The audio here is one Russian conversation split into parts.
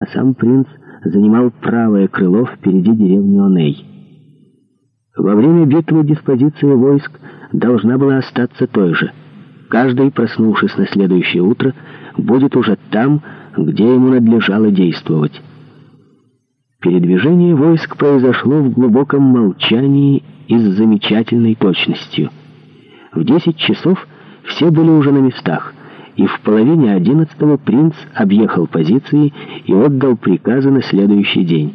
а сам принц занимал правое крыло впереди деревни Оней. Во время битвы диспозиция войск должна была остаться той же. Каждый, проснувшись на следующее утро, будет уже там, где ему надлежало действовать. Передвижение войск произошло в глубоком молчании и с замечательной точностью. В 10 часов все были уже на местах и в половине одиннадцатого принц объехал позиции и отдал приказы на следующий день.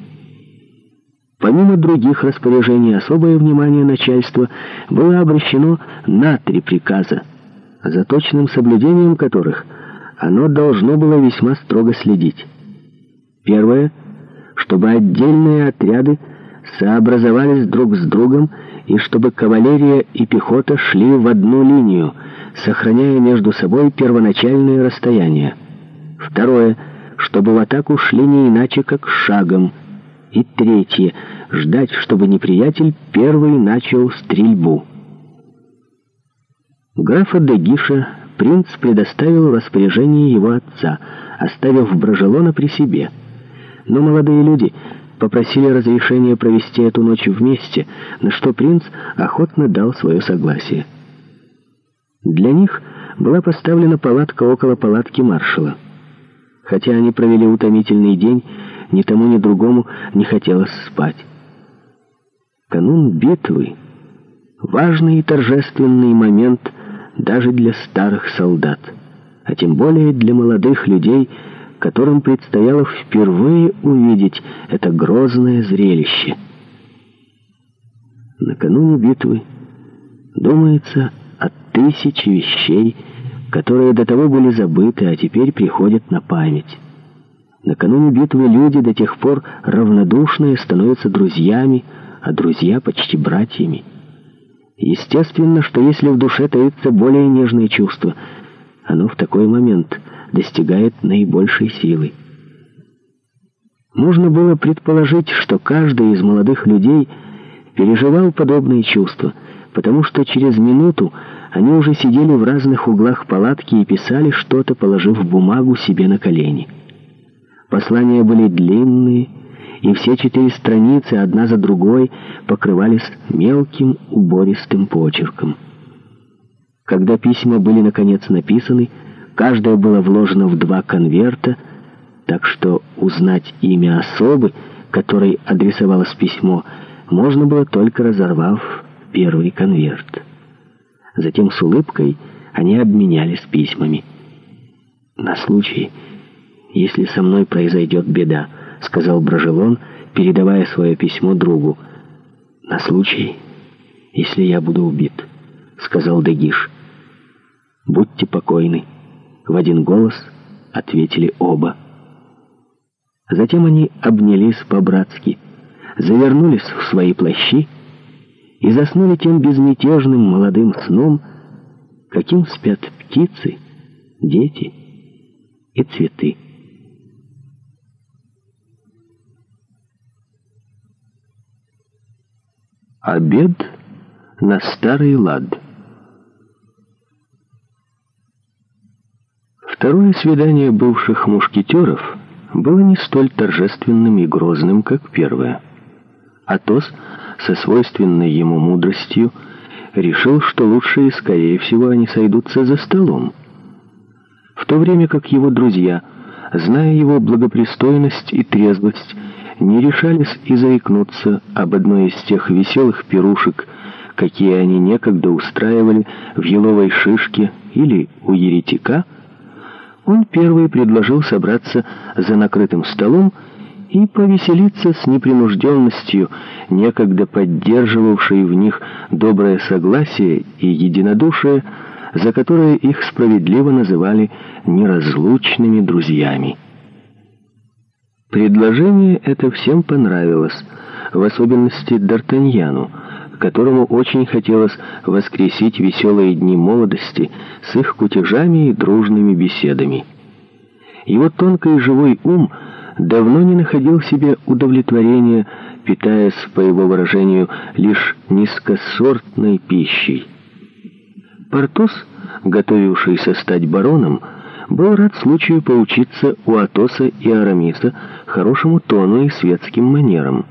Помимо других распоряжений, особое внимание начальства было обращено на три приказа, за точным соблюдением которых оно должно было весьма строго следить. Первое, чтобы отдельные отряды сообразовались друг с другом и чтобы кавалерия и пехота шли в одну линию, сохраняя между собой первоначальное расстояние. Второе, чтобы в атаку шли не иначе, как шагом. И третье, ждать, чтобы неприятель первый начал стрельбу. Графа Дегиша принц предоставил распоряжение его отца, оставив Брожелона при себе. Но молодые люди попросили разрешения провести эту ночь вместе, на что принц охотно дал свое согласие. Для них была поставлена палатка около палатки маршала. Хотя они провели утомительный день, ни тому, ни другому не хотелось спать. Канун битвы — важный и торжественный момент даже для старых солдат, а тем более для молодых людей — которым предстояло впервые увидеть это грозное зрелище. Накануне битвы думается о тысяче вещей, которые до того были забыты, а теперь приходят на память. Накануне битвы люди до тех пор равнодушные становятся друзьями, а друзья почти братьями. Естественно, что если в душе таится более нежное чувство, оно в такой момент – достигает наибольшей силы. Можно было предположить, что каждый из молодых людей переживал подобные чувства, потому что через минуту они уже сидели в разных углах палатки и писали что-то, положив бумагу себе на колени. Послания были длинные, и все четыре страницы одна за другой покрывались мелким убористым почерком. Когда письма были наконец написаны, Каждое было вложено в два конверта, так что узнать имя особы, которой адресовалось письмо, можно было только разорвав первый конверт. Затем с улыбкой они обменялись письмами. «На случай, если со мной произойдет беда», — сказал Брожелон, передавая свое письмо другу. «На случай, если я буду убит», — сказал Дегиш. «Будьте покойны». В один голос ответили оба. Затем они обнялись по-братски, завернулись в свои плащи и заснули тем безмятежным молодым сном, каким спят птицы, дети и цветы. Обед на старый лад. Второе свидание бывших мушкетеров было не столь торжественным и грозным, как первое. Атос, со свойственной ему мудростью, решил, что лучше и скорее всего они сойдутся за столом. В то время как его друзья, зная его благопристойность и трезвость, не решались и заикнуться об одной из тех веселых пирушек, какие они некогда устраивали в еловой шишке или у еретика, он первый предложил собраться за накрытым столом и повеселиться с непринужденностью, некогда поддерживавшей в них доброе согласие и единодушие, за которое их справедливо называли неразлучными друзьями. Предложение это всем понравилось, в особенности Д'Артаньяну — которому очень хотелось воскресить веселые дни молодости с их кутежами и дружными беседами. Его тонкий живой ум давно не находил себе удовлетворения, питаясь, по его выражению, лишь низкосортной пищей. Портос, готовившийся стать бароном, был рад случаю поучиться у Атоса и Арамиса хорошему тону и светским манерам.